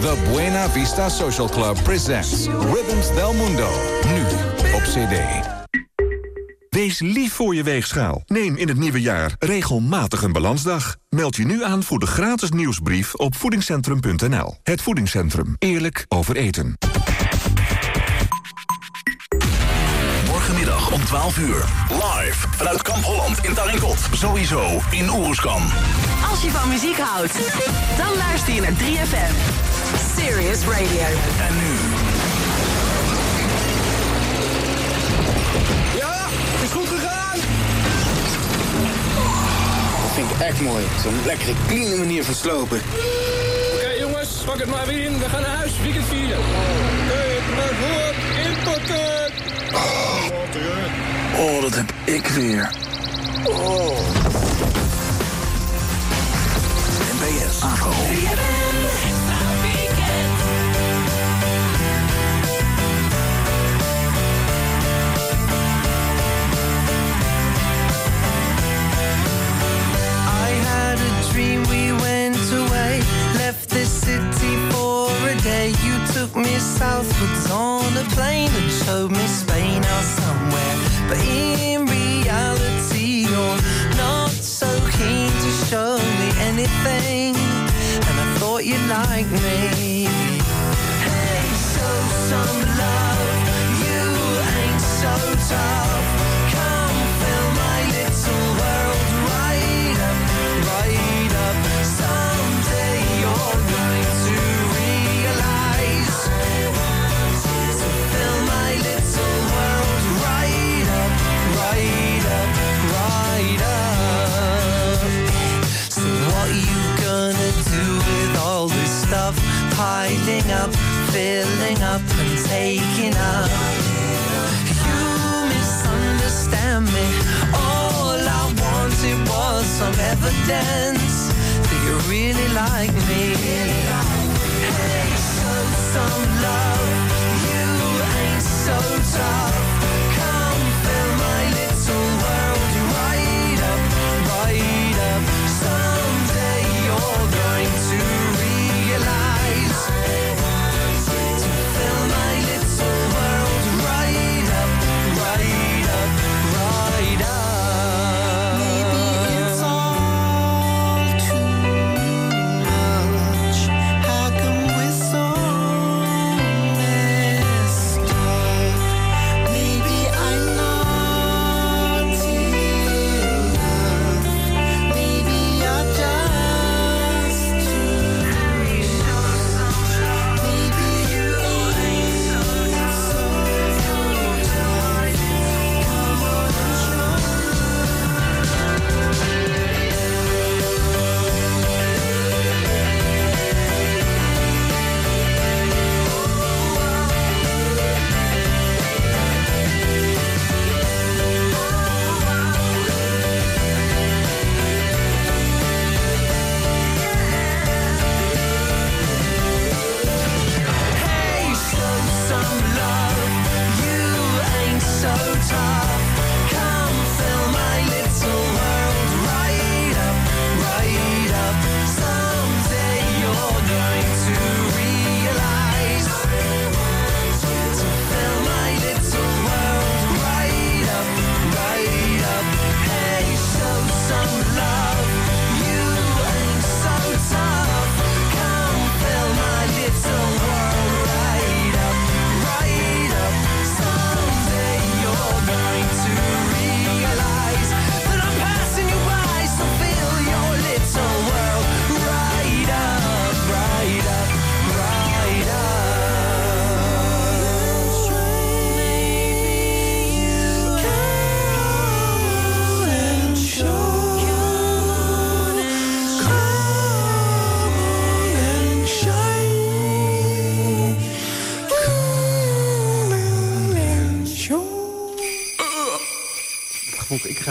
The Buena Vista Social Club presents Rhythms del Mundo. Nu op CD. Wees lief voor je weegschaal. Neem in het nieuwe jaar regelmatig een balansdag. Meld je nu aan voor de gratis nieuwsbrief op voedingscentrum.nl. Het Voedingscentrum. Eerlijk over eten. Morgenmiddag om 12 uur. Live vanuit Kamp Holland in Tarinkot. Sowieso in Oeruzkan. Als je van muziek houdt, dan luister je naar 3FM. Serious Radio. En nu... Ja, is goed gegaan! Dat vind ik echt mooi. Zo'n lekkere, clean manier van slopen. Oké jongens, pak het maar weer in. We gaan naar huis, weekend vieren. Inpakken! Oh, dat heb ik weer. Oh. NBS. AVO. Dream we went away, left the city for a day. You took me southwards on a plane and showed me Spain or somewhere. But in reality, you're not so keen to show me anything. And I thought you liked me. Hey, show some love. You ain't so tough.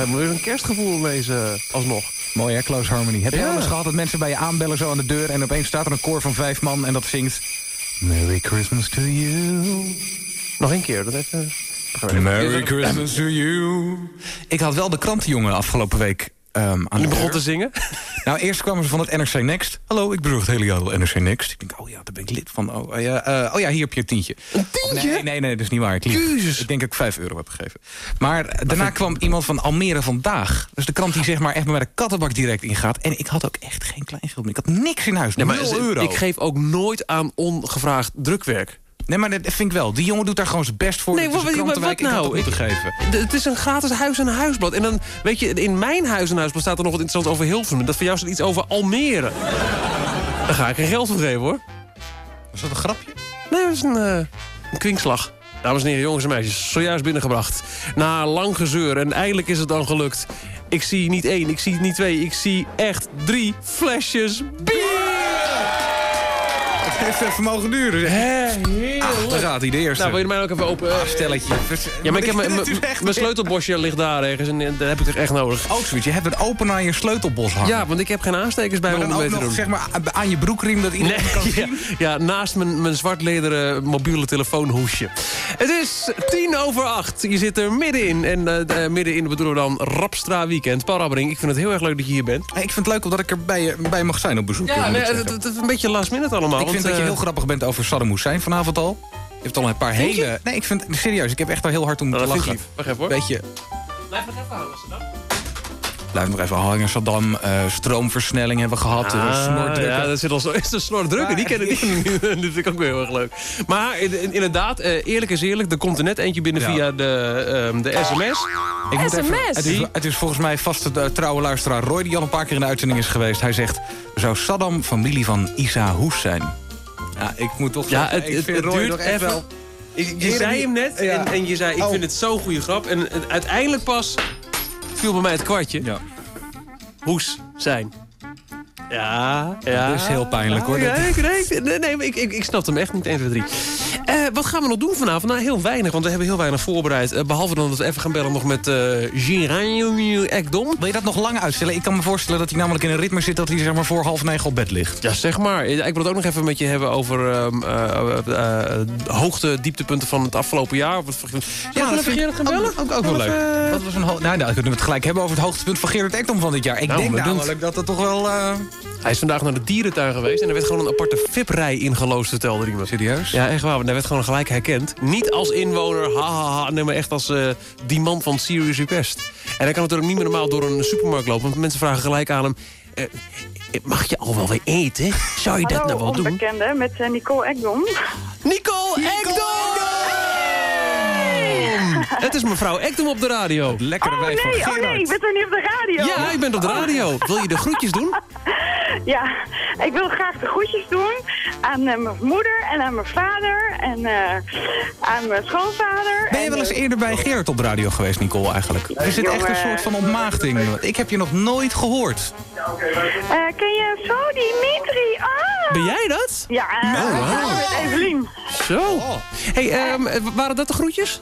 Ik ga weer een kerstgevoel lezen alsnog. Mooi hè, Close Harmony. Heb je Ja. wel eens gehad dat mensen bij je aanbellen zo aan de deur... en opeens staat er een koor van vijf man en dat zingt... Merry Christmas to you. Nog een keer, dat even... Merry Christmas to you. Ik had wel de krantenjongen afgelopen week ehm, aan Je de begon deur. te zingen? Nou, eerst kwamen ze van het NRC Next. Hallo, ik bezorg het hele jaar NRC Next. Ik denk, oh ja, daar ben ik lid van. Oh ja, eh, oh ja hier heb je een tientje. Een tientje? Nee, nee, nee, dat is niet waar. Ik. Jezus. ik denk dat ik 5 euro heb gegeven. Maar eh, daarna kwam iemand van Almere Vandaag. Dus de krant die zeg maar echt bij de kattenbak direct ingaat. En ik had ook echt geen kleingeld meer. Ik had niks in huis, Nee, maar 0 ze- euro. ik geef ook nooit aan ongevraagd drukwerk. Nee, maar dat vind ik wel. Die jongen doet daar gewoon zijn best voor. Nee, wat, wat, wat krantenwijk, ik had nou? het moeten geven. Het is een gratis huis- en huisblad. En dan, weet je, in mijn huis en huisblad staat er nog wat interessants over Hilversum. Dat voor jou staat iets over Almere. Daar ga ik geen geld voor geven, hoor. Was dat een grapje? Nee, dat is een, een kwinkslag. Dames en heren, jongens en meisjes, zojuist binnengebracht. Na lang gezeur en eindelijk is het dan gelukt. Ik zie niet één, ik zie niet twee, ik zie echt drie flesjes bier! Het heeft even mogen duren. heerlijk. daar gaat hij, de eerste. Nou, wil je mij ook even open... eh, Ah, stelletje. Ja, maar ik heb mijn- sleutelbosje ligt daar ergens en eh, dat heb ik toch echt nodig. Ook zoiets. Je hebt een open aan je sleutelbos hangen. Ja, want ik heb geen aanstekers bij maar me om mee te doen. zeg maar, aan je broekriem dat iedereen Nee, kan ja, zien. ja, naast mijn, mijn zwart lederen mobiele telefoonhoesje. Het is tien over acht. Je zit er middenin. En eh, eh, middenin bedoelen we dan Rapstra Weekend. Paul Rabbering, ik vind het heel erg leuk dat je hier bent. Hey, Ik vind het leuk omdat ik er bij, je- bij mag zijn op bezoek. Ja, nee, het, het- het is een beetje last minute allemaal. ik want, vind dat je eh, heel grappig bent over Saddam Hussein vanavond al. Je hebt al een paar Vind je? hele... Nee, ik vind serieus. Ik heb echt al heel hard om nou, te dat lachen. lief. Wacht even hoor. Beetje, Blijf nog even houden, Saddam. blijf nog even hangen. Saddam, eh, stroomversnelling hebben we gehad. eh, Ah, snordrukken. ja, dat zit al zo. Is de snor drukken? Die kennen die nu. Dat vind ik ook weer heel erg leuk. Maar in- in- inderdaad, eh, eerlijk is eerlijk. Er komt er net eentje binnen Ja. via de, ehm, de sms. Ik SMS? even- het, is, het is volgens mij vast de trouwe luisteraar Roy... die al een paar keer in de uitzending is geweest. Hij zegt, zou Saddam familie van Isa Hoes zijn? Ja, ik moet toch Ja, zeggen, het, ik het, vind het Roy duurt nog echt even. wel... Je, je zei hem net Ja. en, en je zei, ik Oh. vind het zo'n goede grap. En het- uiteindelijk pas viel bij mij het kwartje. Ja. Hoes zijn. Ja, ja. Dat is heel pijnlijk, hoor. Ja, Dat- ik, nee, nee, nee, ik, ik, ik snap hem echt niet 1, 2, 3. Eh, wat gaan we nog doen vanavond? Nou, heel weinig, want we hebben heel weinig voorbereid. Eh, behalve dan dat we even gaan bellen nog met eh Giraud Ekdom. Wil je dat nog lang uitstellen? Ik kan me voorstellen dat hij namelijk in een ritme zit... dat hij zeg maar voor half negen op bed ligt. Ja, zeg maar. Ik wil het ook nog even met je hebben over ehm, eh, eh, eh, hoogte, dieptepunten van het afgelopen jaar. Of het, ja, dat dat vind ik bellen? Ook, ook, ook wel leuk. eh, Wat was een nou, nou, kunnen we het gelijk hebben over het hoogtepunt van Gerard Ekdom van dit jaar. Ik Nou, denk namelijk dat het toch wel... eh, Hij is vandaag naar de dierentuin geweest en er werd gewoon een aparte VIP-rij ingeloosd, vertelde me. Serieus? Ja, echt waar. Werd gewoon gelijk herkend. Niet als inwoner, ha, ha, ha, nee, maar echt als eh, die man van Serious Request. En hij kan natuurlijk niet meer normaal door een supermarkt lopen... want mensen vragen gelijk aan hem... eh, eh, mag je al wel weer eten? Zou je dat nou wel doen? onbekende met Nicole Ekdom. Nicole Ekdom! Het is mevrouw Ekdom op de radio. Lekkere Oh wijf van nee, oh Gerard. nee, ik ben toch niet op de radio? Ja, ik ben op de radio. Wil je de groetjes doen? Ja, ik wil graag de groetjes doen aan eh, mijn moeder en aan mijn vader en eh, aan mijn schoonvader. Ben je wel eens eerder bij Gerard op de radio geweest, Nicole, eigenlijk? Er zit echt een soort van ontmaagding. Ik heb je nog nooit gehoord. eh, ken je zo Dimitri? Ah! Ben jij dat? Ja, Oh, wow. met Evelien. Zo. Hey, ehm, eh, waren dat de groetjes?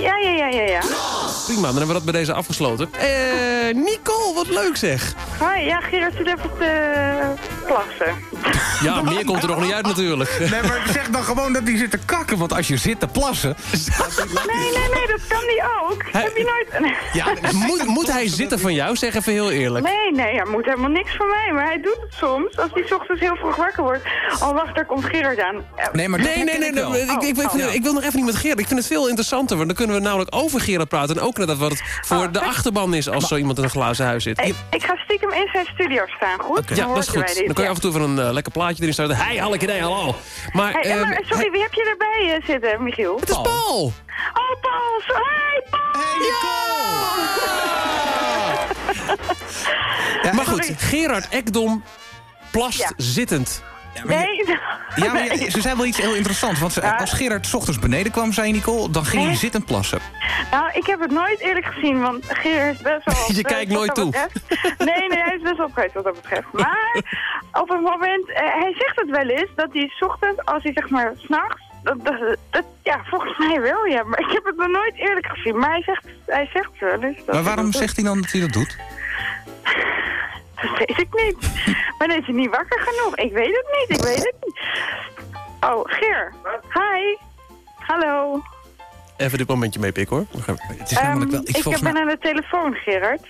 Ja, ja, ja, ja, ja. Prima, dan hebben we dat bij deze afgesloten. Eh, Nicole, wat leuk zeg. Hoi, ja, Gerard zit even te plassen. Ja, meer komt er nog niet uit natuurlijk. Nee, maar zeg dan gewoon dat hij zit te kakken. Want als je zit te plassen... Nee, nee, nee, dat kan die ook. Hij- Heb je nooit... Ja, moet, moet hij zitten van jou? Zeg even heel eerlijk. Nee, nee, hij moet helemaal niks van mij. Maar hij doet het soms. Als hij 's ochtends heel vroeg wakker wordt. Oh, wacht, daar komt Gerard aan. Eh, Nee, maar Nee, nee, nee. vind- ik wil nog even niet met Gerard. Ik vind het veel interessanter. Want dan kunnen we namelijk over Gerard praten. En ook nadat wat het voor de achterban is als zo iemand in een glazen huis zit. ik, ik ga stiekem in zijn studio staan, goed? Ja, Dan dat is goed. Dan kan je af en toe even een eh, lekker plaatje erin starten. Hey, Halleke, nee, hallo. Maar, Hey, ehm, maar sorry, wie heb je erbij eh, zitten, Michiel? het is Paul. Oh, Paul! Hey, Paul! maar goed, Gerard Ekdom plast Ja. Nee, Ja, maar je- ze zei wel iets heel interessants. Want Ja. als Gerard 's ochtends beneden kwam, zei Nicole... dan ging hij zitten plassen. nou, ik heb het nooit eerlijk gezien, want Gerard is best wel... Je kijkt nooit toe. betreft. Nee, nee, hij is best wel kwijt wat dat betreft. Maar op het moment, eh, hij zegt het wel eens, dat hij 's ochtends, als hij zeg maar s'nachts... Dat, dat, dat- ja, volgens mij wel, ja. Maar ik heb het nog nooit eerlijk gezien. Maar hij zegt, hij zegt het wel eens. dat Maar waarom zegt hij dan dat hij dat doet? Dat weet ik niet. Maar dan is hij niet wakker genoeg. Ik weet het niet, ik weet het niet. Oh, Geer. Hi. Hallo. Even dit momentje meepikken hoor. Nog even. Het is namelijk wel... Ehm, Ik, ik volgens ben aan de telefoon, Gerard.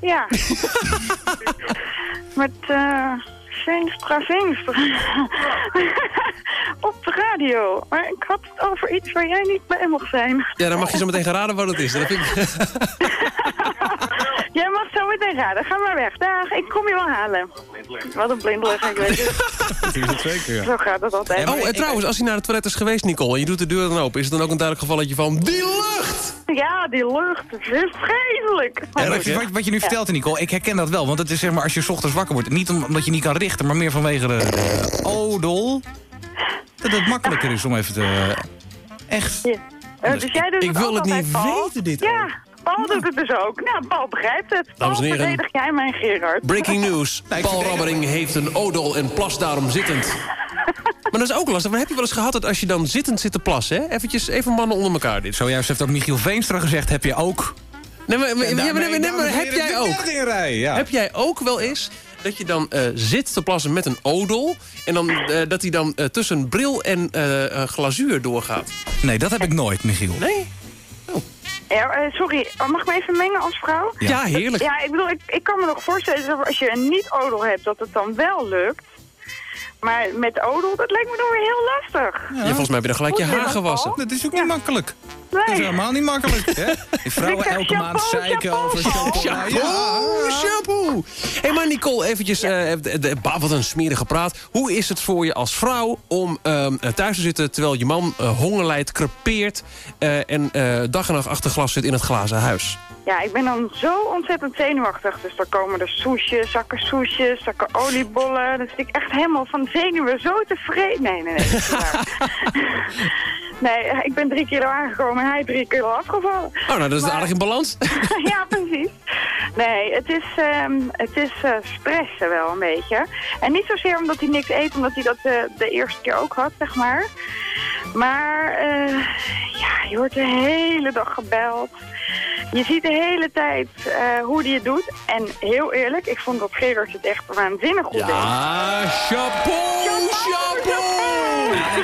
Ja. Met eh Veenstra Veenstra. Op de radio. Maar ik had het over iets waar jij niet bij mocht zijn. Ja, dan mag je zo meteen gaan raden wat het is. Dat vind ik... Jij mag zo meteen raden. Ga maar weg. Dag, ik kom je wel halen. Wat een blindelig, ik weet het. Zo gaat het altijd. Oh, en trouwens, als je naar het toilet is geweest, Nicole, en je doet de deur dan open, is het dan ook een duidelijk gevalletje van die lucht? Ja, die lucht. Het is vreselijk. Ja, wat, je- wat, wat je nu vertelt, Nicole, ik herken dat wel. Want het is zeg maar als je 's ochtends wakker wordt. Niet om- omdat je niet kan richten, maar meer vanwege de, odol. Dat het makkelijker is om even te... Echt. Ja. Eh, dus jij doet ik het wil het niet Paul? weten, dit Ja, Paul doet het dus ook. Nou, Paul begrijpt het. Paul, Dames en heren. verdedig jij mijn Gerard. Breaking news. Paul Rabbering heeft een odol en plas daarom zittend. Maar dat is ook lastig. Maar heb je wel eens gehad dat als je dan zittend zit te plassen... Hè? Eventjes, even mannen onder elkaar dit. Zojuist heeft ook Michiel Veenstra gezegd, heb je ook... Nee, maar, maar- nee, heb jij ook? rij, ja. Heb jij ook wel eens dat je dan eh, zit te plassen met een odol... en dan, eh, dat hij dan eh, tussen bril en glazuur doorgaat? Nee, dat heb ik nooit, Michiel. Nee? Ja, eh, sorry, oh, mag ik me even mengen als vrouw? Ja, heerlijk. Ja, ik bedoel, ik, ik kan me nog voorstellen dat als je een niet-odel hebt, dat het dan wel lukt. Maar met odel, dat lijkt me dan weer heel lastig. Ja, volgens mij heb je dan gelijk je haar dat, gewassen. Dat is ook niet makkelijk. Dat is Nee. helemaal niet makkelijk. Hè? Die vrouwen elke maand zeiken over shampoo. shampoo. Ja. Hé, hey, maar Nicole, eventjes, eh, de- de- bah, wat een smerige praat. Hoe is het voor je als vrouw om ehm, thuis te zitten... terwijl je man eh, honger lijdt, crepeert... eh, en eh, dag en nacht achter glas zit in het glazen huis? Ja, ik ben dan zo ontzettend zenuwachtig. Dus dan komen er soesjes, zakken soesjes, zakken oliebollen. Dan zit ik echt helemaal van zenuwen zo tevreden. Nee, nee, nee. nee, ik ben drie kilo aangekomen en hij drie kilo afgevallen. Oh, nou, dat is Maar- aardig in balans. ja, precies. Nee, het is, ehm, het is eh, stressen wel een beetje. En niet zozeer omdat hij niks eet, omdat hij dat eh, de eerste keer ook had, zeg maar. Maar eh, ja, je wordt de hele dag gebeld. Je ziet de hele tijd eh, hoe hij het doet. En heel eerlijk, ik vond dat Gerard het echt waanzinnig goed deed. Ja, chapeau,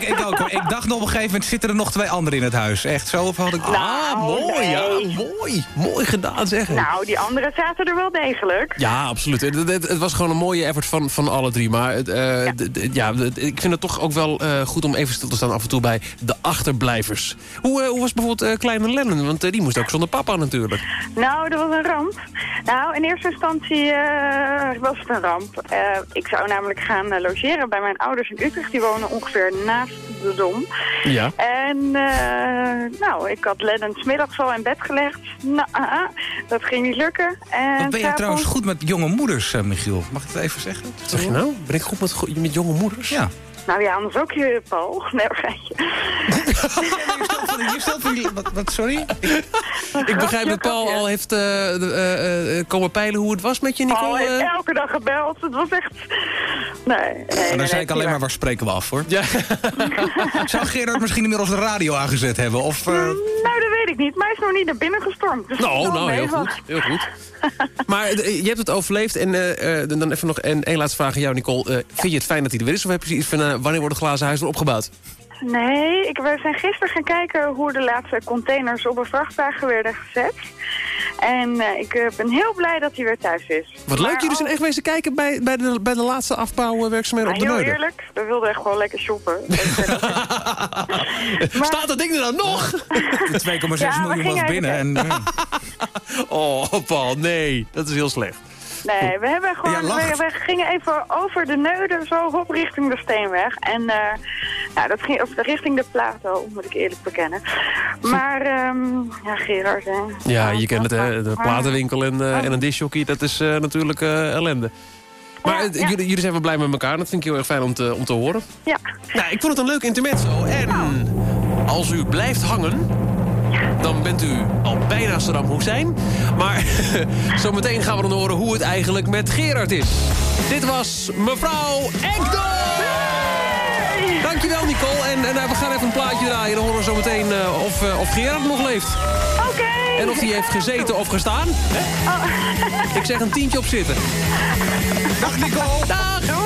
ik, ik, ook, hoor. ik dacht nog op een gegeven moment zitten er nog twee anderen in het huis. Echt, zo had ik... Ah, mooi, ja, mooi. Mooi gedaan, zeg. Nou, die anderen zaten er wel degelijk. Ja, absoluut. Het, het- het was gewoon een mooie effort van, van alle drie. Maar het, eh, ja, ik vind het toch ook wel eh, goed om even stil te staan af en toe bij de achterblijvers. Hoe, eh, hoe was bijvoorbeeld eh, Kleine Lennon? Want die moest ook zonder papa natuurlijk. Nou, dat was een ramp. Nou, in eerste instantie eh, was het een ramp. Eh, ik zou namelijk gaan logeren bij mijn ouders in Utrecht. Die wonen ongeveer naast de. Ja. En eh, nou, ik had Lennon 's middags al in bed gelegd. Nou, ah, ah, dat ging niet lukken. En Wat ben jij s'avonds- trouwens goed met jonge moeders, eh, Michiel? Mag ik het even zeggen? Wat zeg je nou? Ben ik goed met, met jonge moeders? Ja. Nou ja, anders ook je, Paul. Nee. Je stelt van die... Wat, wat, sorry? Ik begrijp dat Paul al heeft eh, eh, eh, komen peilen hoe het was met je, Paul Nicole. heeft eh? elke dag gebeld. Het was echt... Nee, nee, En nee, dan nee, zei ik alleen maar, waar spreken we af, hoor. Ja. Zou Gerard misschien inmiddels de radio aangezet hebben? Of, eh, waar. Nou, dat weet ik niet. Maar hij is nog niet naar binnen gestormd. Dus Nou, nou, heel goed. Heel goed. Maar je hebt het overleefd. En eh, eh, dan even nog een, één laatste vraag aan jou, Nicole. Vind je het fijn dat hij er weer is? Of heb je zoiets van, wanneer wordt het glazen huis weer opgebouwd? Nee, ik, we zijn gisteren gaan kijken hoe de laatste containers op een vrachtwagen werden gezet. En eh, ik eh, ben heel blij dat hij weer thuis is. Wat Maar leuk, jullie zijn echt wezen kijken bij, bij, de, bij de laatste afbouwwerkzaamheden op Nou, de heel Neude. eerlijk, we wilden echt gewoon lekker shoppen. Staat dat ding er dan nog? de 2,6 Ja, we miljoen was binnen. En, eh, Oh, Paul, nee. Dat is heel slecht. Nee, we, hebben gewoon, Ja, we, we gingen even over de Neuden zo op richting de Steenweg. En eh nou, dat ging of richting de Plato, moet ik eerlijk bekennen. Maar, ehm ja, Gerard, hè. Ja, je kent het, hè. De platenwinkel en, eh, en een disjockey, dat is eh, natuurlijk eh, ellende. Maar Ja, ja. Jullie, jullie zijn wel blij met elkaar. Dat vind ik heel erg fijn om te, om te horen. Ja, Nou, ik vond het een leuk intermezzo. En als u blijft hangen, dan bent u al bijna Saddam Hussein. Maar zometeen gaan we dan horen hoe het eigenlijk met Gerard is. Dit was mevrouw Ekdom! Dankjewel, Nicole. En, en nou, we gaan even een plaatje draaien. Dan horen we zometeen eh, of, eh, of Gerard nog leeft. oké. En of hij heeft gezeten of gestaan. Hè? Ik zeg een tientje op zitten. Dag Nicole! Dag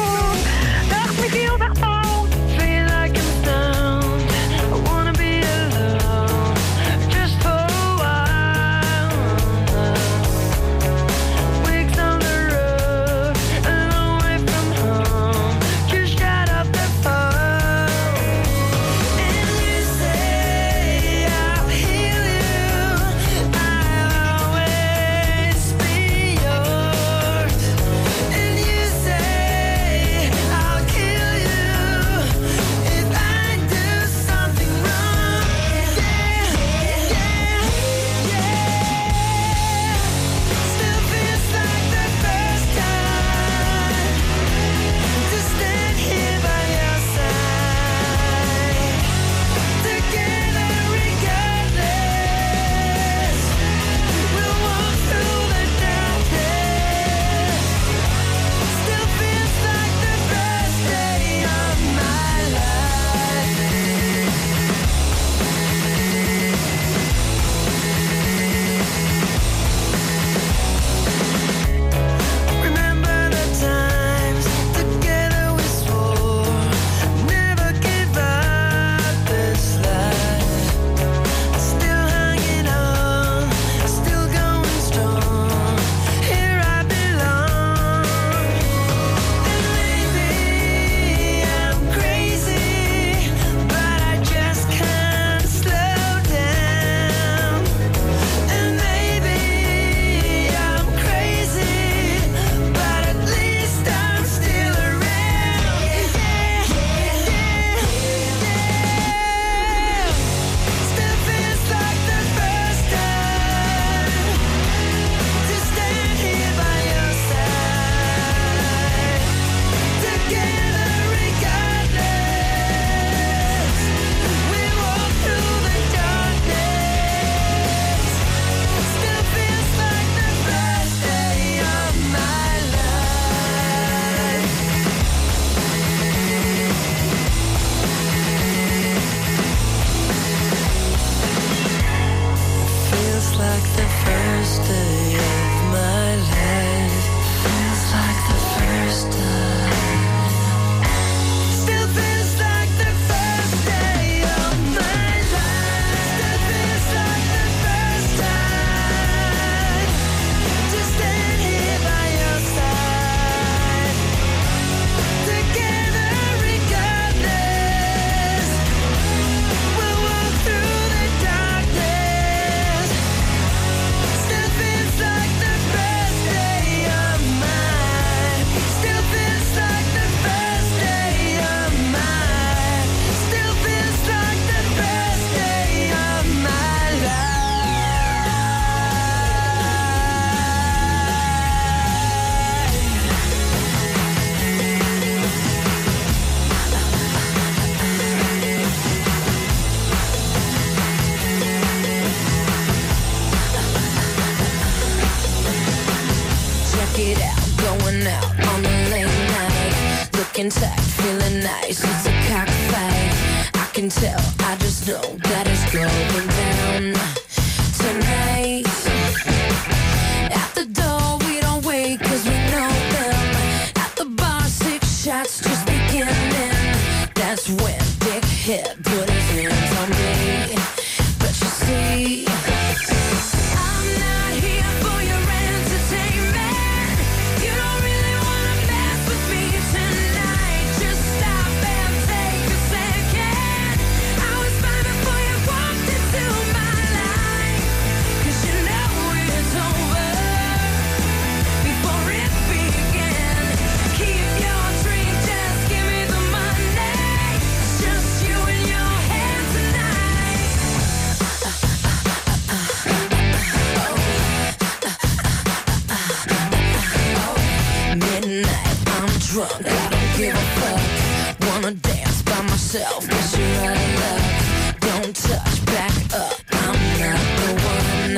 Dance by myself, cause you're out of luck. Don't touch, back up, I'm not the one.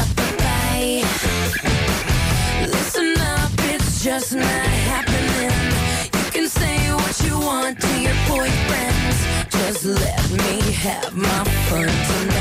Up the bay. Listen up, it's just not happening. You can say what you want to your boyfriends. Just let me have my fun tonight.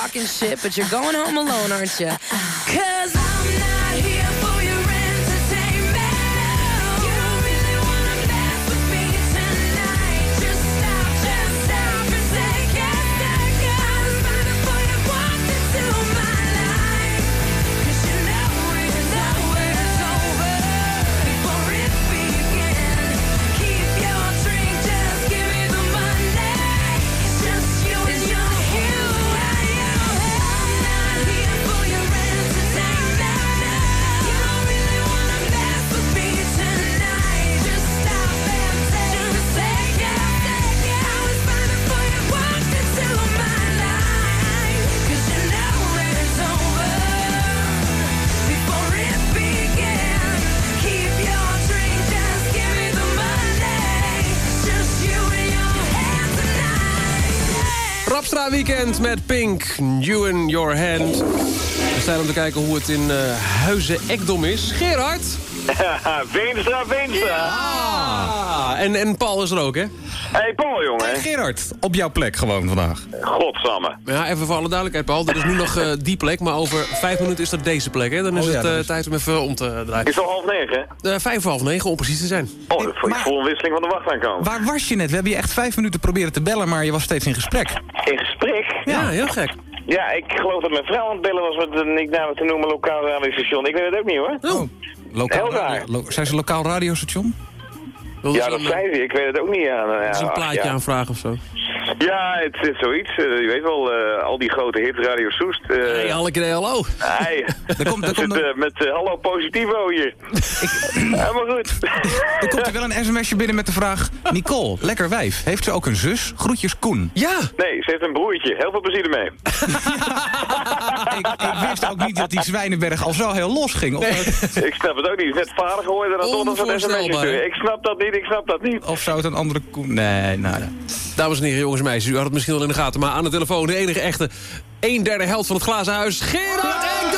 Talking shit, but you're going home alone, aren't you? Cause I'm not Weekend met Pink, You in Your Hand. We zijn om te kijken hoe het in eh Huizen Ekdom is. Gerard! Veenstra, Veenstra. Ah, en, en Paul is er ook, hè? Hey Paul, jongen. Hey Gerard, op jouw plek gewoon vandaag. Godsamme. Ja, even voor alle duidelijkheid, Paul. Dit is nu nog eh, die plek, maar over vijf minuten is dat deze plek, hè? Dan is Oh ja, het eh, dat is- tijd om even om te draaien. Is het al half negen? Eh, vijf voor half negen, om precies te zijn. Oh, ik voel een wisseling van de wacht aankomen. Waar was je net? We hebben je echt vijf minuten proberen te bellen, maar je was steeds in gesprek. In gesprek? Ja, heel gek. Ja, ik geloof dat mijn vrouw aan het bellen was met een nickname te noemen lokaal radiostation. Ik weet het ook niet hoor. Oh. Lokaal Heel raar. radio- lo- zijn ze lokaal radiostation? Wilde Ja, dat zei ze. Ik weet het ook niet. Ja, nou, ja, ze een plaatje aanvragen of zo. Ja, het is zoiets. Eh, je weet wel, eh, al die grote hits, Radio Soest. eh Hey, alle keer hallo. Hey, Er komt, met, hallo positivo hier. Helemaal goed. er komt er wel een sms'je binnen met de vraag... Nicole, lekker wijf. Heeft ze ook een zus? Groetjes Koen. Ja! Nee, ze heeft een broertje. Heel veel plezier ermee. ik, ik wist ook niet dat die Zwijnenberg al zo heel los ging. Of, ik snap het ook niet. Net vader geworden en dan toch nog zo'n sms'je? Ik snap dat niet, ik snap dat niet. of zou het een andere Koen... Nee, nou... ja. Dames en heren, jongens en meisjes, u had het misschien wel in de gaten... maar aan de telefoon de enige echte, een derde held van het glazen huis... Gerard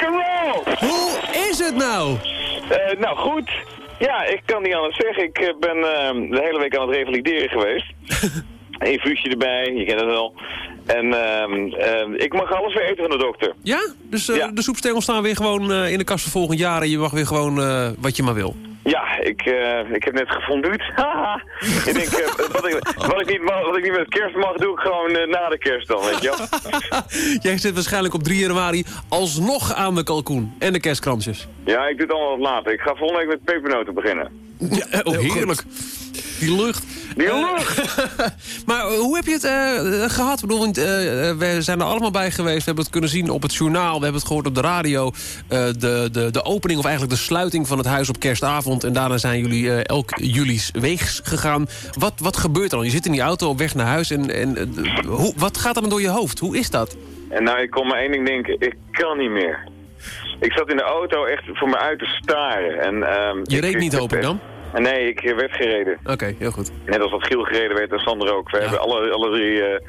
roll! Hoe is het nou? Eh, nou goed. Ja, ik kan niet anders zeggen. Ik eh, ben eh, de hele week aan het revalideren geweest. Infuusje erbij, je kent het wel. En ehm, ehm, ik mag alles weer eten van de dokter. Ja? Dus eh, Ja. de soepstengels staan weer gewoon in de kast voor volgend jaar... en je mag weer gewoon wat je maar wil. Ja, ik, eh, ik heb net gefonduut. Haha. ik denk, eh, wat, ik, wat, ik niet mag, wat ik niet met kerst mag, doe ik gewoon eh, na de kerst dan, weet je wel. Jij zit waarschijnlijk op 3 januari alsnog aan de kalkoen en de kerstkransjes. Ja, ik doe het allemaal wat later. Ik ga volgende week met pepernoten beginnen. Ja, oh, heerlijk. Die lucht. Die Eh, lucht! maar hoe heb je het eh, gehad? Ik bedoel, want, eh, eh, we zijn er allemaal bij geweest. We hebben het kunnen zien op het journaal. We hebben het gehoord op de radio. De, de, de opening of eigenlijk de sluiting van het huis op kerstavond. En daarna zijn jullie elk jullies weegs gegaan. Wat, wat gebeurt er dan? Je zit in die auto op weg naar huis. En, en hoe, wat gaat er dan door je hoofd? Hoe is dat? En nou, ik kon maar één ding denken, ik kan niet meer. Ik zat in de auto echt voor me uit te staren. En, ehm, Je reed niet open dan? Nee, ik werd gereden. Oké, heel goed. Net als dat Giel gereden werd en Sander ook. We hebben alle, alle drie eh,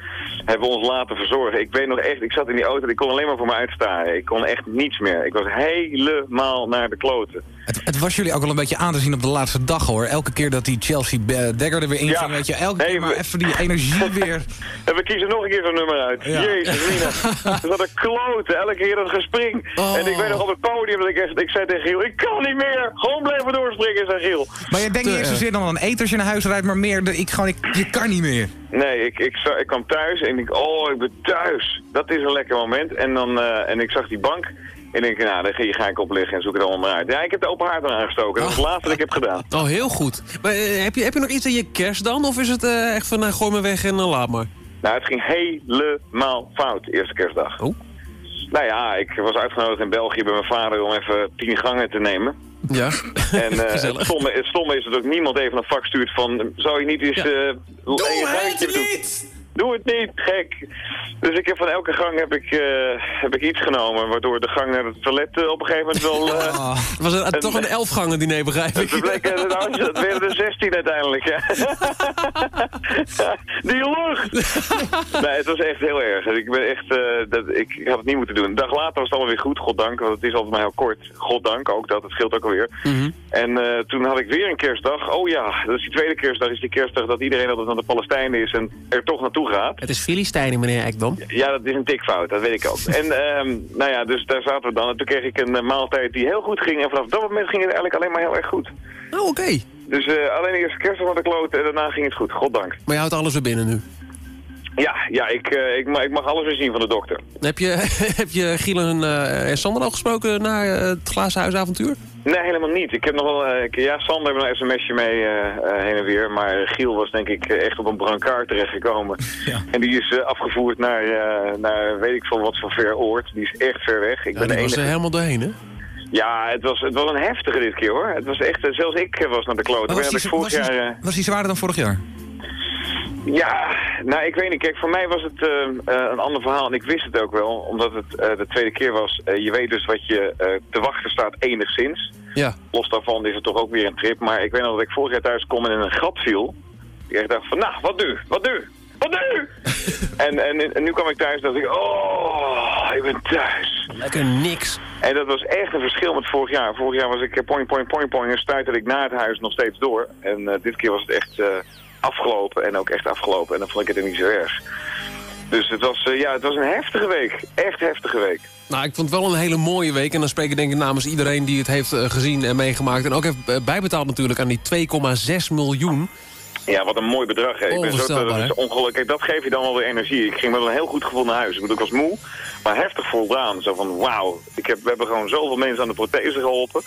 hebben ons laten verzorgen. Ik weet nog echt, ik zat in die auto en ik kon alleen maar voor me uitstaren. Ik kon echt niets meer. Ik was helemaal naar de kloten. Het, het was jullie ook wel een beetje aan te zien op de laatste dag hoor. Elke keer dat die Chelsea Dagger er weer in Ja. ging, weet je, elke Nee, keer maar we- even die energie weer. En we kiezen nog een keer zo'n nummer uit. Ja. Jezus, Mina. We hadden kloten, elke keer dat gespring. Oh. En ik weet nog op het podium dat ik echt, ik zei tegen Giel, ik kan niet meer. Gewoon blijven doorspringen, zei Giel. Maar je denkt niet eens zozeer dan aan eten als je naar huis rijdt, maar meer, de, ik, gewoon, ik, je kan niet meer. Nee, ik, ik, za- ik kwam thuis en ik denk, oh, ik ben thuis. Dat is een lekker moment. En, dan, eh, en ik zag die bank en ik denk, nou, dan ga, ga ik opliggen en zoek het allemaal maar uit. Ja, ik heb de open haard aan aangestoken. Dat is het laatste dat ik heb gedaan. Oh, heel goed. Maar eh, heb, je, heb je nog iets aan je kerst dan? Of is het eh, echt van, nou, gooi me weg en dan laat maar? Nou, het ging helemaal fout, eerste kerstdag. Oh. Nou ja, ik was uitgenodigd in België bij mijn vader om even tien gangen te nemen. Ja, En het, stomme, het stomme is dat ook niemand even een vak stuurt van... Zou je niet eens... Ja. een gangetje doen? Doe het niet, gek. Dus ik heb van elke gang heb ik, eh, heb ik iets genomen... waardoor de gang naar het toilet eh, op een gegeven moment wel... Ah. Het was een, toch een elfgangen diner, begrijp ik. Het, bleek, nou, het werden er 16 uiteindelijk, ja. Die lucht! nee, het was echt heel erg. Ik ben echt, dat, ik, ik had het niet moeten doen. Een dag later was het allemaal weer goed, goddank. Want het is altijd maar heel kort. Goddank, ook dat. Het scheelt ook alweer. Mhm. En toen had ik weer een kerstdag. Oh ja, dat is die tweede kerstdag. is die kerstdag dat iedereen altijd naar de Palestijnen is en er toch naartoe gaat. Het is Filistijnen, meneer Ekdom. Ja, dat is een tikfout, dat weet ik ook. En ehm, nou ja, dus daar zaten we dan. En toen kreeg ik een eh, maaltijd die heel goed ging. En vanaf dat moment ging het eigenlijk alleen maar heel erg goed. Oh, oké. Dus eh, alleen eerst kerst van de kloten en daarna ging het goed. Goddank. Maar je houdt alles weer binnen nu. Ja, ja ik, eh, ik, ma- ik mag alles weer zien van de dokter. Heb je, heb je Giel en, en Sander al gesproken na het glazen huisavontuur? Nee, helemaal niet. Ik heb nog wel... ik- ja, Sander heeft nog een sms'je mee eh, eh, heen en weer. Maar Giel was denk ik echt op een brancard terechtgekomen. Ja. En die is afgevoerd naar, eh, naar weet ik veel wat voor ver oord. Die is echt ver weg. Ik Ja, ben die was enige... er helemaal doorheen, hè? Ja, het was, het was een heftige dit keer hoor. Het was echt... zelfs ik was naar de kloten. Maar was, die, ik was, vorig die, jaar... was die zwaarder dan vorig jaar? Ja, nou ik weet niet. Kijk, voor mij was het eh, eh, een ander verhaal. En ik wist het ook wel, omdat het eh, de tweede keer was. Je weet dus wat je te wachten staat enigszins. Ja. Los daarvan is het toch ook weer een trip. Maar ik weet nog dat ik vorig jaar thuis kwam en in een gat viel. Ik echt dacht van, nou, wat nu? Wat nu? Wat nu? en, en, en nu kwam ik thuis en dacht ik, oh, ik ben thuis. Lekker niks. En dat was echt een verschil met vorig jaar. Vorig jaar was ik poing, poing, poing, poing en stuitte ik na het huis nog steeds door. En dit keer was het echt afgelopen en ook echt afgelopen. En dan vond ik het er niet zo erg. Dus het was, eh, ja, het was een heftige week. Echt heftige week. Nou, ik vond het wel een hele mooie week. En dan spreek ik denk ik namens iedereen die het heeft eh, gezien en meegemaakt. En ook heeft eh, bijbetaald natuurlijk aan die 2,6 miljoen. Ja, wat een mooi bedrag. Hè. Ik ben zo, Onvoorstelbaar, dat is ongelukkig. Dat geeft je dan wel weer energie. Ik ging met een heel goed gevoel naar huis. Ik, bedoel, ik was moe, maar heftig voldaan. Zo van, wauw, ik heb, we hebben gewoon zoveel mensen aan de prothese geholpen.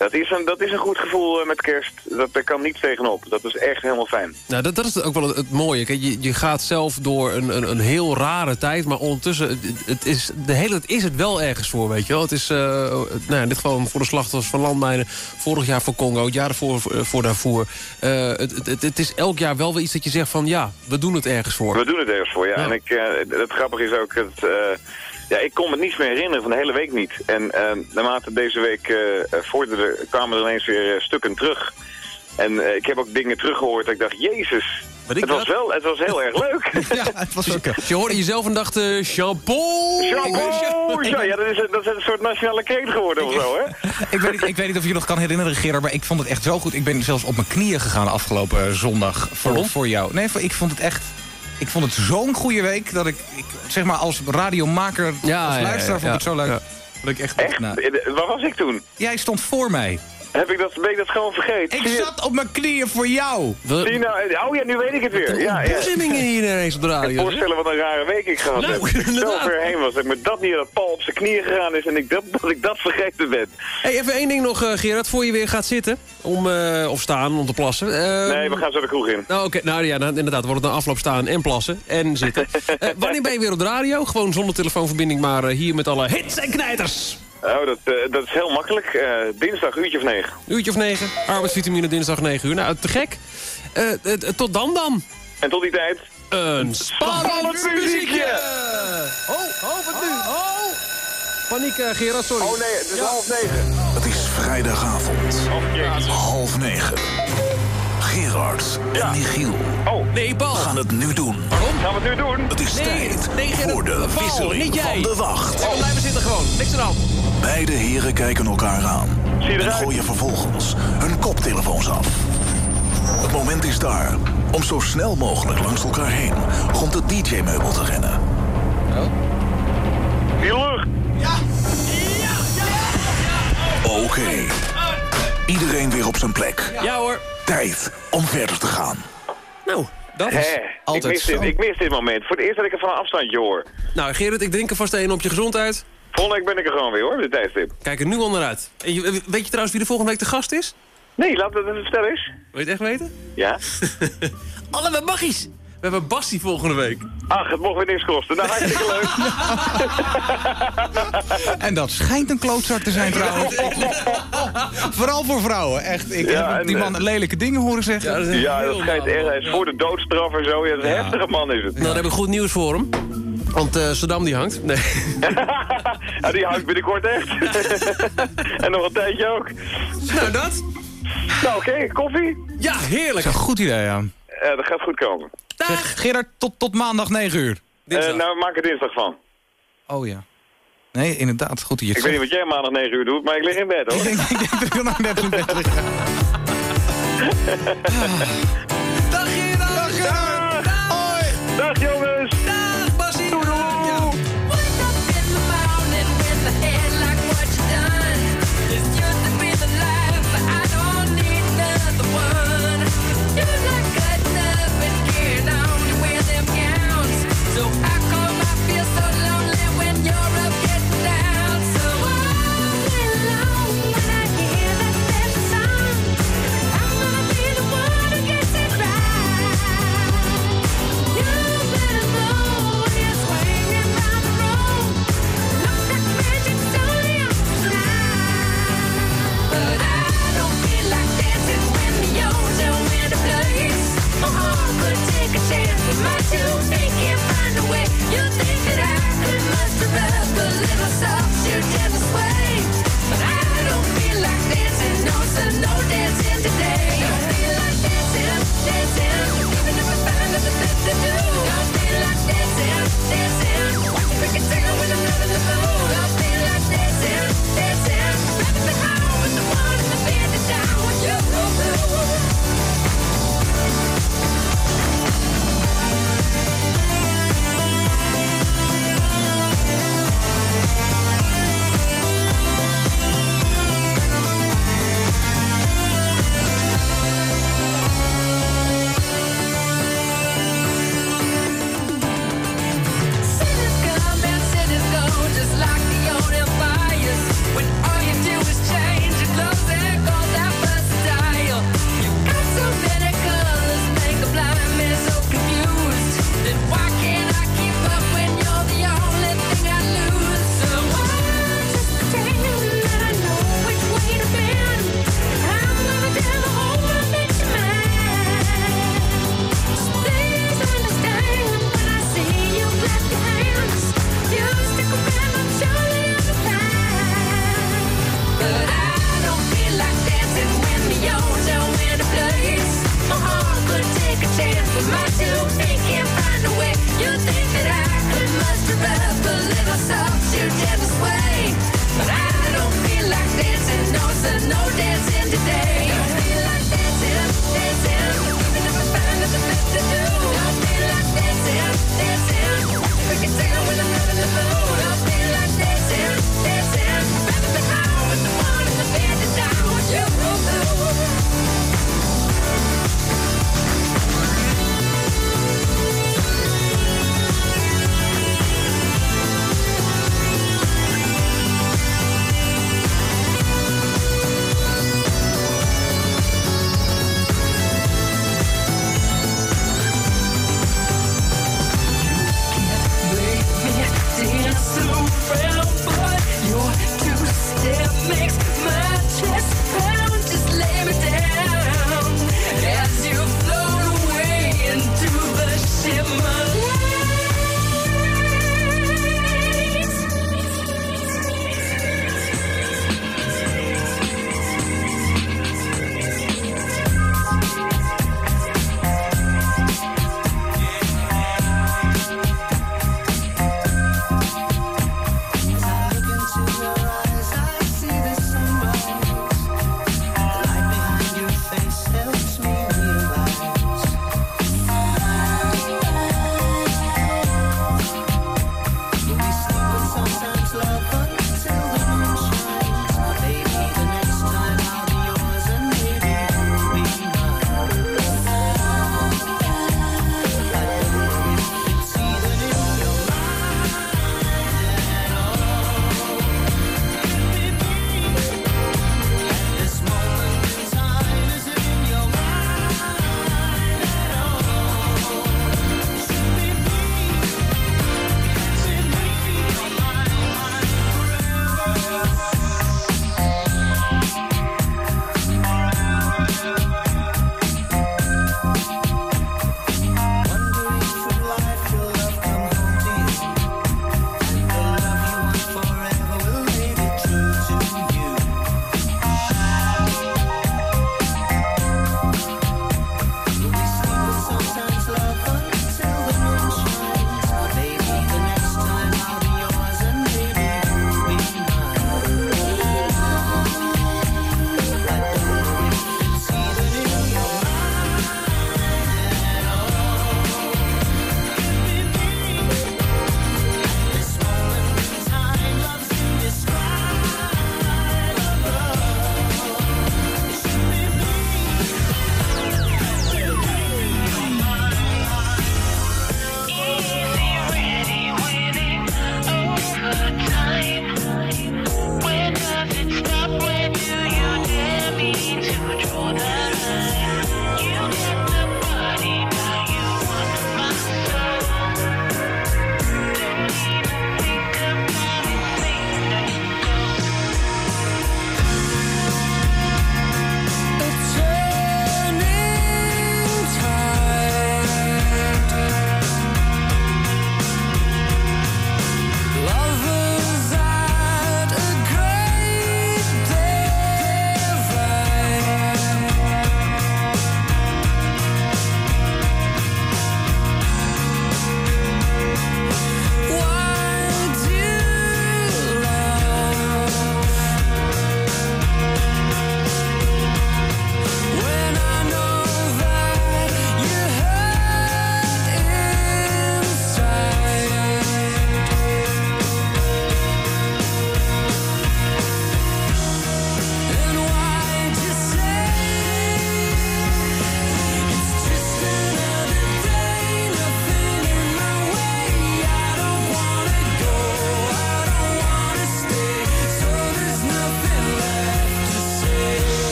Dat is een, dat is een goed gevoel eh, met kerst. Dat, daar kan niets tegenop. Dat is echt helemaal fijn. Nou, dat, dat is ook wel het, het mooie. Kijk, je, je gaat zelf door een, een, een heel rare tijd. Maar ondertussen, het, het is, de hele tijd is het wel ergens voor, weet je wel. Het is, eh, nou in dit geval voor de slachtoffers van landmijnen. Vorig jaar voor Congo, het jaar ervoor voor, voor daarvoor. Eh, het, het, het is elk jaar wel weer iets dat je zegt van... ja, we doen het ergens voor. We doen het ergens voor, ja. Ja. En ik, eh, het grappige is ook dat... ja, ik kon me niets meer herinneren van de hele week niet. En eh, naarmate deze week eh eh, vorderde, kwamen er ineens weer stukken terug. En eh, ik heb ook dingen teruggehoord dat ik dacht, jezus, het was, wel, het was heel erg leuk. Ja, het was ook... Dus je hoorde jezelf en dacht, eh, shampoo! Shampoo! Ja, ja, dat, is, dat is een soort nationale kreet geworden of zo, hè? ik, weet, niet- ik weet niet of je je nog kan herinneren, Gerard, maar ik vond het echt zo goed. Ik ben zelfs op mijn knieën gegaan afgelopen zondag voor, voor jou. Nee, voor- ik vond het echt... Ik vond het zo'n goede week dat ik, ik, zeg maar als radiomaker, Ja, als ja, luisteraar ja, vond ik het zo leuk. ja. Dat ik echt, Echt? nou, Waar was ik toen? jij stond voor mij. Heb ik dat, ben ik dat gewoon vergeten? Ik zat op mijn knieën voor jou. Zie je nou, oh ja, nu weet ik het weer. Ja, ja. Hier ineens op de Ik kan radio. voorstellen wat een rare week ik gehad Nou, heb. Dat ik zo ver heen was. Dat me dat niet dat Paul op zijn knieën gegaan is en ik dat, dat ik dat vergeten ben. Hey, even één ding nog, eh, Gerard, voor je weer gaat zitten. Om, eh, of staan, om te plassen. Eh, Nee, we gaan zo de kroeg in. Nou, oké, nou ja, nou, inderdaad, wordt het een afloop staan en plassen en zitten. Wanneer ben je weer op de radio? Gewoon zonder telefoonverbinding, maar hier met alle hits en knijters. Oh, dat, eh, dat is heel makkelijk. Eh, dinsdag, uurtje of negen. Uurtje of negen, arbeidsvitamine dinsdag 9 uur. Nou, te gek. Eh, tot dan dan. En tot die tijd... Een Spannend muziekje! Oh, oh, wat nu? Oh! Paniek, eh, Gerard, sorry. Oh nee, het is half negen. Het is vrijdagavond. Half negen. Gerard en Michiel Oh, Nee, Paul. gaan het nu doen. gaan we het nu doen? Het is Nee, tijd nee, Gerard. voor de Paul, wisseling niet jij. van de wacht. Oh. Blijven zitten gewoon, niks aan de hand. Beide heren kijken elkaar aan. Zie je En gooien vervolgens hun koptelefoons af. Het moment is daar om zo snel mogelijk langs elkaar heen rond het DJ-meubel te rennen. Die lucht! Oké. Iedereen weer op zijn plek. Ja hoor. Tijd om verder te gaan. Nou, dat is Hé, ik altijd mis, dit, zo. ik mis dit moment. Voor het eerst dat ik er van een afstandje hoor. Nou, Gerard, ik drink er vast een op je gezondheid. Volgende week ben ik er gewoon weer hoor, de tijdstip. Kijk er nu al naar uit. En je- weet je trouwens wie de volgende week de gast is? Nee, laat het even vertellen eens. Wil je het echt weten? Ja? Allemaal baggies. We hebben Bassie volgende week. Ach, het mocht weer niks kosten. Nou, hartstikke leuk. En dat schijnt een klootzak te zijn trouwens. Vooral voor vrouwen, echt. Ik Ja, heb en, die eh, man lelijke dingen horen zeggen. dat is Ja, dat schijnt echt. Hij is voor de doodstraf en zo. Ja, dat is een heftige man is het. Nou, dan heb ik goed nieuws voor hem. Want eh Saddam die hangt. Nee. ja, die hangt binnenkort echt. en nog een tijdje ook. nou, dat? Nou, oké, koffie? Ja, heerlijk. Dat is een goed idee, ja. Eh, dat gaat goed komen. Dag. Gerard, tot, tot maandag 9 uur. Dinsdag. Eh, nou, maak er dinsdag van. Oh ja. Nee, inderdaad. Goed dat je Ik weet niet wat jij maandag 9 uur doet, maar ik lig in bed hoor. Ik denk, dat ik nog net in bed lig.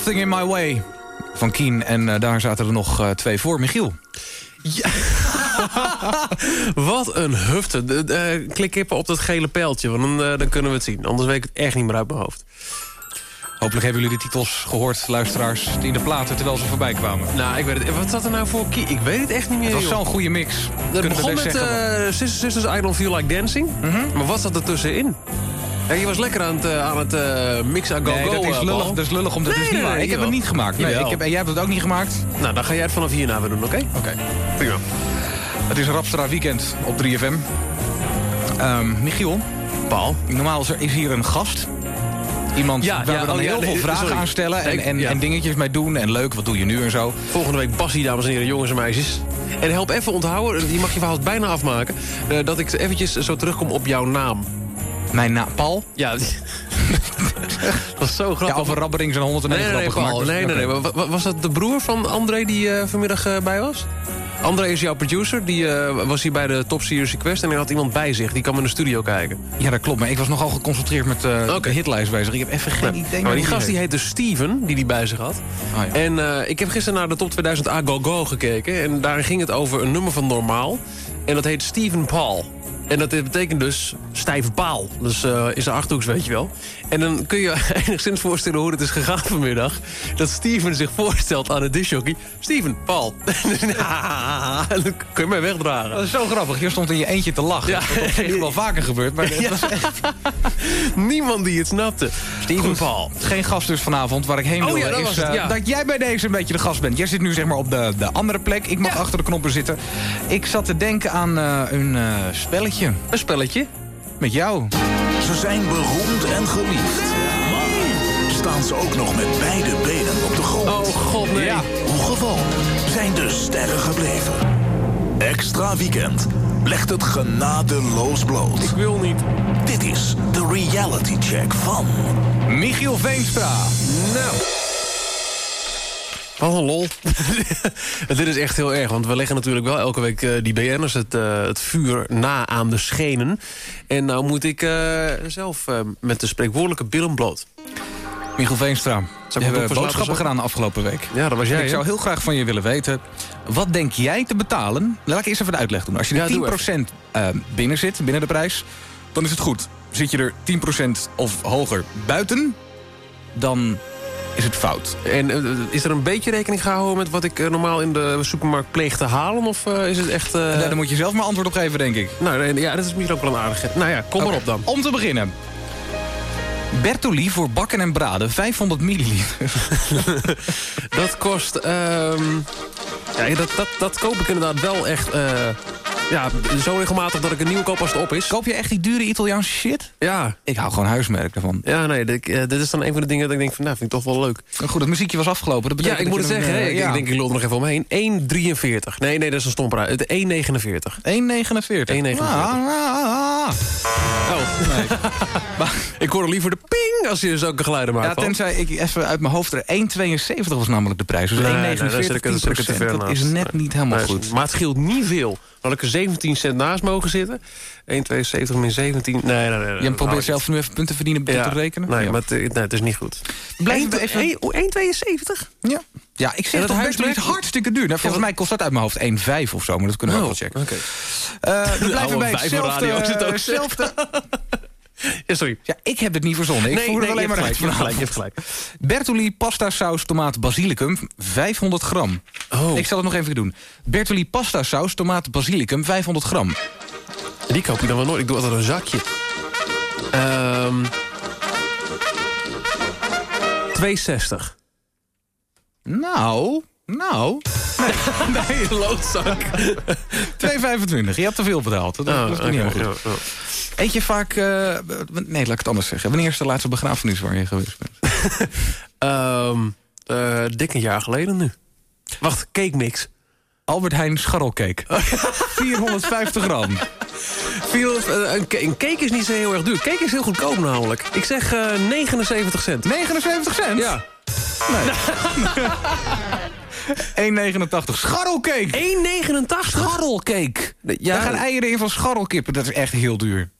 Nothing in my way van Keen. En eh, daar zaten er nog eh, twee voor. Michiel. Wat een hufte. Eh, klik even op dat gele pijltje, want dan, dan kunnen we het zien. Anders weet ik het echt niet meer uit mijn hoofd. Hopelijk hebben jullie de titels gehoord, luisteraars, in de platen terwijl ze voorbij kwamen. Nou, ik weet het. Wat zat er nou voor key? Ik weet het echt niet meer. Het was zo'n goede mix. Het begon met zeggen. eh Sisters, I Don't Feel Like Dancing. Maar wat zat er tussenin? Ja, je was lekker aan het, eh, aan het eh, mixen aan go-go. Nee, dat is eh, lullig, dat is lullig om dat Nee, is niet nee, waar. nee, ik heb het niet gemaakt. Nee, ik heb, en jij hebt het ook niet gemaakt? Nou, dan ga jij het vanaf hierna weer doen, oké? Oké. Prima. Het is een Rapstra Weekend op 3FM. Ehm, Michiel. Paul. Normaal is, er, is hier een gast. Iemand Ja, waar ja, we dan oh, heel veel vragen sorry. aan stellen. En, en, dingetjes mee doen. En leuk, wat doe je nu en zo. Volgende week Bassie, dames en heren, jongens en meisjes. En help even onthouden, je mag je verhaal bijna afmaken... dat ik eventjes zo terugkom op jouw naam. Mijn naam, Paul? Ja, dat was zo grappig. Ja, over Rabberings en 101 Nee, nee, nee, Paul. wa- Was dat de broer van André die eh, vanmiddag eh, bij was? André is jouw producer. Die eh, was hier bij de Top Series Request. En hij had iemand bij zich. Die kwam in de studio kijken. Ja, dat klopt. Maar ik was nogal geconcentreerd met eh, de hitlijst bezig. Ik heb even geen idee maar die gast die heet. heette Steven, die die bij zich had. Oh, ja. En ik heb gisteren naar de Top 2000 A Go Go gekeken. En daarin ging het over een nummer van Normaal. En dat heet Steven Paul. En dat betekent dus stijve paal. Dus is een achterhoeks, weet je wel. En dan kun je enigszins voorstellen hoe het is gegaan vanmiddag. Dat Steven zich voorstelt aan het disjockey. Steven, Paul. Ja, dan kun je mij wegdragen. Dat is zo grappig. Hier stond in je eentje te lachen. Ja. Dat is wel vaker gebeurd. Maar Ja. was echt Niemand die het snapte. Steven Goed. Paul. Geen gast dus vanavond. Waar ik heen Oh wil ja, is eh, dat jij bij deze een beetje de gast bent. Jij zit nu zeg maar op de, de andere plek. Ik mag achter de knoppen zitten. Ik zat te denken aan eh, een eh, spelletje. Een spelletje? Met jou. Ze zijn beroemd en geliefd. Maar staan ze ook nog met beide benen op de grond? Oh god, nee. Ja. Hoe gewoon zijn de sterren gebleven? Extra weekend legt het genadeloos bloot. Ik wil niet. Dit is de reality check van... Michiel Veenstra. Nou. Wat een lol. Dit is echt heel erg, want we leggen natuurlijk wel elke week eh, die BN'ers het, eh, het vuur na aan de schenen. En nou moet ik eh, zelf met de spreekwoordelijke billen bloot. Michiel Veenstra. We hebben boodschappen gedaan de afgelopen week. Ja, dat was jij, Ik hè? zou heel graag van je willen weten... wat denk jij te betalen? Laat ik eerst even de uitleg doen. Als je Ja, er 10% eh, binnen zit, binnen de prijs... dan is het goed. Zit je er 10% of hoger buiten... dan is het fout. En eh, is er een beetje rekening gehouden met wat ik eh, normaal in de supermarkt pleeg te halen? Of eh, is het echt... En daar moet je zelf maar antwoord op geven, denk ik. Nou, nee, ja, dat is misschien ook wel een aardige. Nou ja, kom maar op dan. Om te beginnen. Bertolli voor bakken en braden, 500 milliliter. Dat kost... ehm, ja, dat, dat, dat koop ik inderdaad wel echt... ja, zo regelmatig dat ik een nieuwe koop als het op is. Koop je echt die dure Italiaanse shit? Ja. Ik hou gewoon huismerk ervan. Ja, nee, dit, eh, dit is dan een van de dingen dat ik denk van... Nou, vind ik toch wel leuk. Goed, het muziekje was afgelopen. Dat Ja, ik moet het zeggen. een, eh, ik, ja. ik denk, ik loop er nog even omheen. 1,43. Nee, nee, dat is een stomper. Het 1,49. 1,49. 1,49. Ah, ah, ah. Oh, nee. ik hoor liever de ping als je zulke geluiden maakt. Ja, tenzij ik even uit mijn hoofd er 1,72 was namelijk de prijs. Dus Nee, 1,49, nee, daar zit ik- daar zit ik er te 10%. ver Dat is net niet helemaal goed. Maar het scheelt niet veel. Had ik er 17 cent naast mogen zitten. 1,72 min 17. Nee, nee, nee. Je probeert zelf nu even punten verdienen ja, te rekenen? Nee, Ja. maar het, nee, het is niet goed. Blijf 1, even- 1,72? Ja. Ja, ik zeg dat dat huismerk? huismerk is hartstikke duur. Nou, volgens mij kost dat uit mijn hoofd 1,5 of zo, maar dat kunnen we Oh, ook wel checken. oké. Eh, we blijven bij hetzelfde. Ja, sorry. Ja, ik heb het niet verzonnen. Ik Nee, voer er nee, alleen maar hebt uit gelijk, je gelijk, je hebt Bertolli pasta saus tomaat basilicum 500 gram. Oh. Ik zal het nog even doen. Bertolli pasta saus tomaat basilicum 500 gram. Die koop ik dan wel nooit. Ik doe altijd een zakje. Ehm 2,60. Nou, nou. Nee, loodzak. 2,25. Je hebt te veel betaald. Dat, dat is toch niet oké, helemaal goed. ja, ja. Eet je vaak... eh, nee, laat ik het anders zeggen. Wanneer is de laatste begrafenis waar je geweest bent? Dik een jaar geleden nu. Wacht, cake mix. Albert Heijn scharrelcake. 450 gram. 400, eh, een, ca- een cake is niet zo heel erg duur. Cake is heel goedkoop namelijk. Ik zeg eh 79 cent. 79 cent? Ja. 1,89. Scharrelcake. 1,89? Scharrelcake. Ja, Daar gaan eieren in van scharrelkippen. Dat is echt heel duur.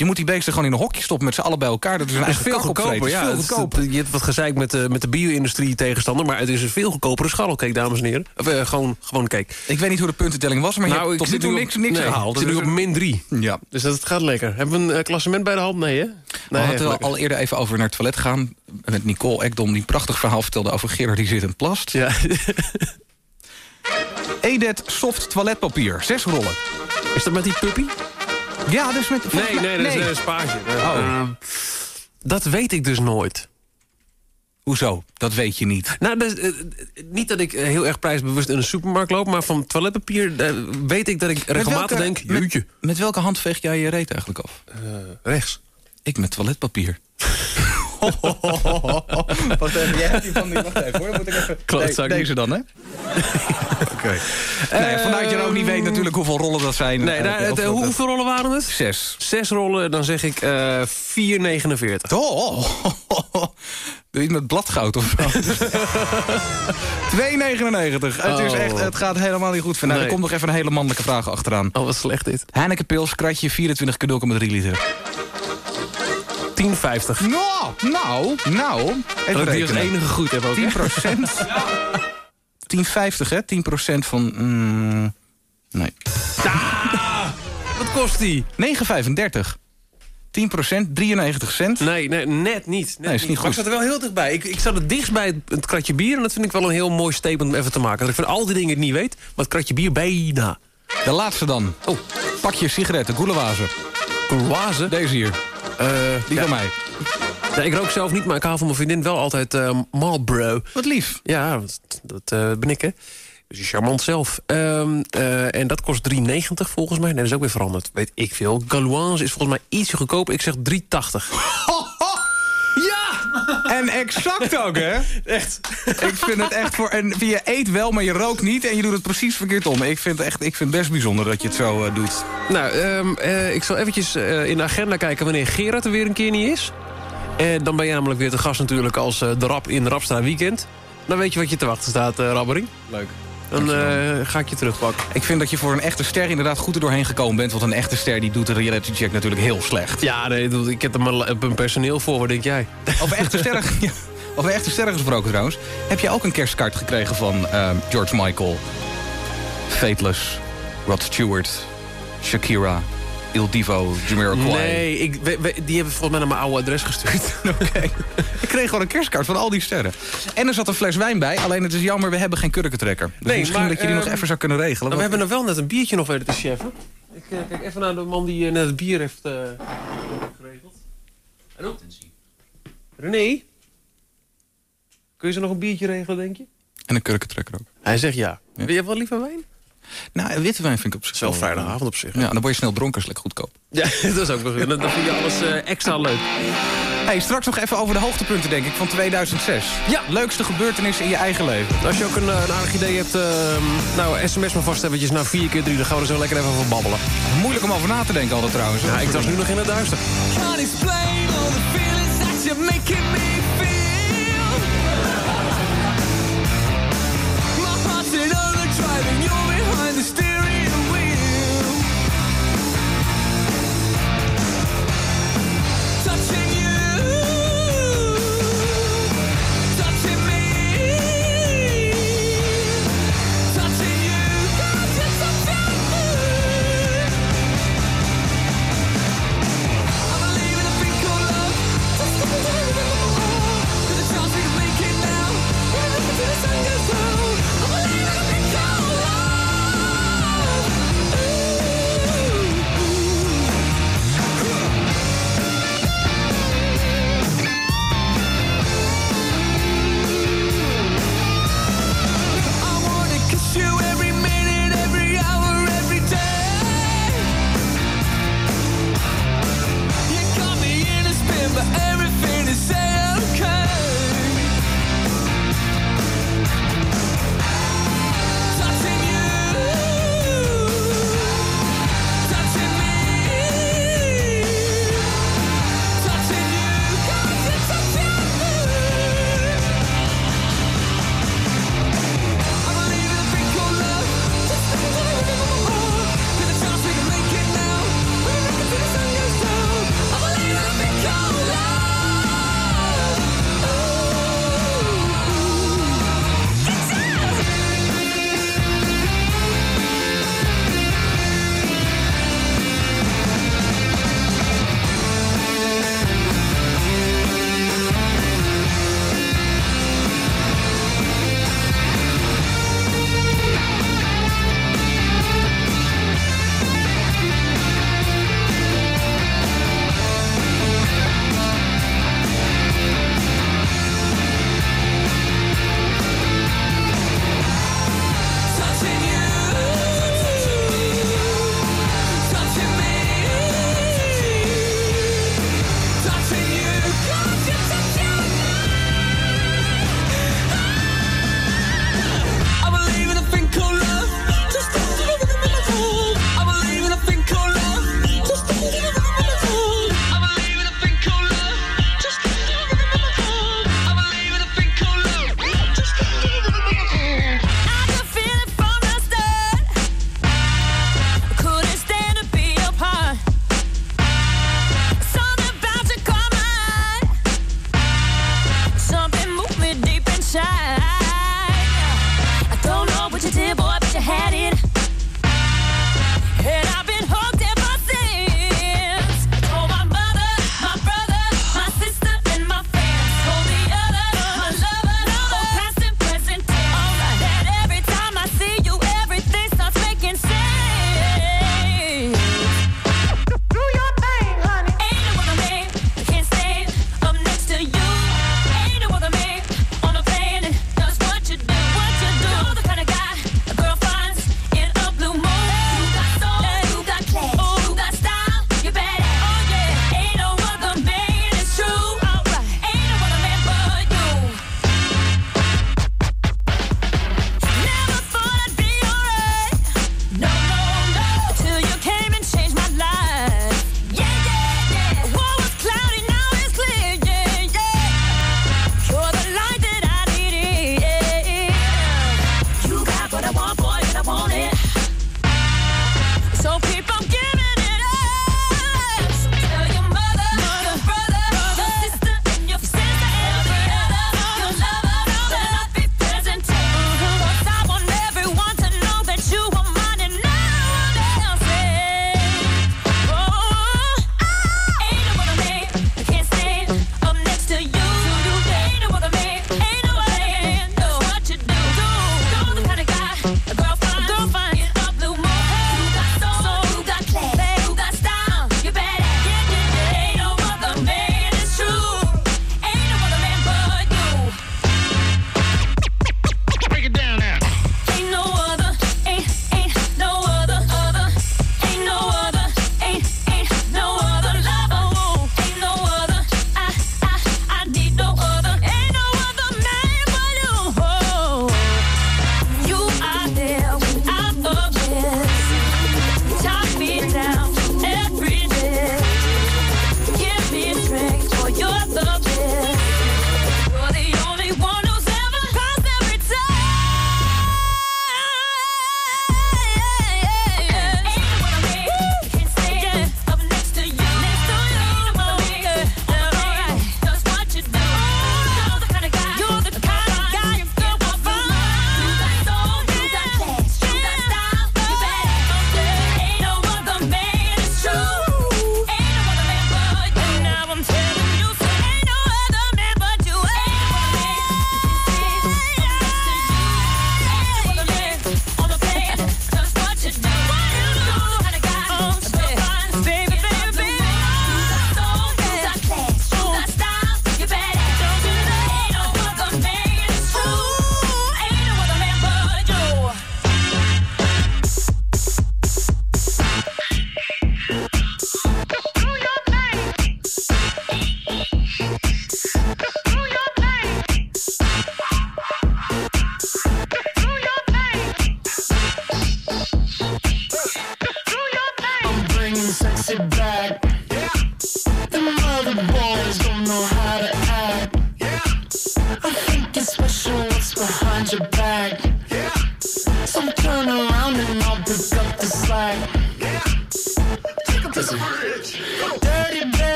Je moet die beesten gewoon in een hokje stoppen met z'n allen bij elkaar. Dat is een eigen veel goedkoper. Ja, veel goedkoper. Je hebt wat gezeik met de, met de bio-industrie tegenstander... maar het is een veel goedkopere scharrelcake, dames en heren. Of eh, gewoon, gewoon cake. Ik weet niet hoe de puntentelling was, maar je hebt tot nu zit toe nu niks, niks nee, gehaald. Ik zit nu Dus, op min 3. Ja. Dus dat gaat lekker. Hebben we een eh, klassement bij de hand? Nee, hè? We Nee, hadden gelukkig. al eerder even over naar het toilet gaan. Met Nicole Ekdom, die een prachtig verhaal vertelde over Gerard die zit en plast. Ja. Edet soft toiletpapier, zes rollen. Is dat met die puppy? Ja, dus met... Nee, nee, dat is een spaatje. Oh. Eh, dat weet ik dus nooit. Hoezo? Dat weet je niet. Nou, dat is, eh, niet dat ik eh, heel erg prijsbewust in een supermarkt loop... maar van toiletpapier eh, weet ik dat ik regelmatig welke- denk... met- Met welke hand veeg jij je reet eigenlijk af? rechts. Ik met toiletpapier. wacht even, jij hebt die van die... Wacht even hoor, moet ik even... Klootzak. De- deze dan, hè? Oké. Nee, vandaar dat je ook niet weet natuurlijk hoeveel rollen dat zijn. Nee, daar, Eh, het, hoeveel rollen waren het? Zes. Zes rollen, dan zeg ik eh 4,49. Oh, Doe je het met bladgoud of zo? 2,99. Het, is Oh. echt, het gaat helemaal niet goed. Vandaag Nee. er komt nog even een hele mannelijke vraag achteraan. Oh, wat slecht dit. Heineken Pils, kratje 24 cadeau met 3 liter. 10,50. Nou, nou, nou. Dat Even ik die als rekenen. enige goed heb ook. 10 hè? procent. 10,50 hè? 10 procent van... mm, nee. Wat kost die? 9,35. 10 procent, 93 cent. Nee, nee net niet. Net Nee, is niet Maar ik goed. zat er wel heel dichtbij. Ik, ik zat het dichtst bij het, het kratje bier. En dat vind ik wel een heel mooi statement om even te maken. Dat ik van al die dingen het niet weet. Maar het kratje bier bijna. De laatste dan. Oh, Pakje sigaretten, Goelewazen. Courvoise. Deze hier, die ja. van mij. Ik rook zelf niet, maar ik haal van mijn vriendin wel altijd eh Marlboro. Wat lief. Ja, dat, dat eh, ben ik, hè. Dus charmant zelf. Ehm, eh, en dat kost 3,90 volgens mij. Nee, dat is ook weer veranderd. Weet ik veel. Galoise is volgens mij ietsje goedkoper. Ik zeg 3,80. En exact ook, hè? Echt. Ik vind het echt voor... En je eet wel, maar je rookt niet en je doet het precies verkeerd om. Ik vind het, echt, ik vind het best bijzonder dat je het zo eh, doet. Nou, ehm, eh, ik zal eventjes eh, in de agenda kijken wanneer Gerard er weer een keer niet is. En dan ben je namelijk weer te gast natuurlijk als eh, de rap in Rapstra Weekend. Dan weet je wat je te wachten staat, eh Rabbering. Leuk. Dan eh, ga ik je terugpakken. Ik vind dat je voor een echte ster inderdaad goed er doorheen gekomen bent. Want een echte ster die doet de reality check natuurlijk heel slecht. Ja, nee, ik heb er een personeel voor. Wat denk jij? Over echte sterren, ja, over echte sterren gesproken trouwens. Heb je ook een kerstkaart gekregen van eh, George Michael, Fateless, Rod Stewart, Shakira, Il Divo, Jamiroquai? Nee, ik, we- we- die hebben volgens mij naar mijn oude adres gestuurd. Oké. Ik kreeg gewoon een kerstkaart van al die sterren. En er zat een fles wijn bij, alleen het is jammer, we hebben geen kurkentrekker. Dus Nee, misschien maar, dat je die nog ehm, even zou kunnen regelen. Nou, we hebben er wel net een biertje nog weten te cheffen. Ik eh, kijk even naar de man die eh, net het bier heeft eh, geregeld. En ook? René? Kun je ze nog een biertje regelen, denk je? En een kurkentrekker ook. Hij zegt ja. Wil je wel liever wijn? Nou, witte wijn vind ik op zich wel vrijdagavond op zich. Ja, dan word je snel dronken, is lekker goedkoop. Ja, dat is ook nog goed. Dan dan vind je alles eh, extra leuk. Hey, straks nog even over de hoogtepunten, denk ik, van 2006. Ja. Leukste gebeurtenissen in je eigen leven. Als je ook een, eh, een aardig idee hebt, ehm, nou, sms maar vast eventjes naar 4 keer 3 Dan gaan we er zo lekker even over babbelen. Moeilijk om over na te denken altijd trouwens. Ja, ik was nu nog in het duister. Can't explain all the feelings that you're making me in overdrive and you're behind the steering shine. I don't know what you did, boy, but you had it. And I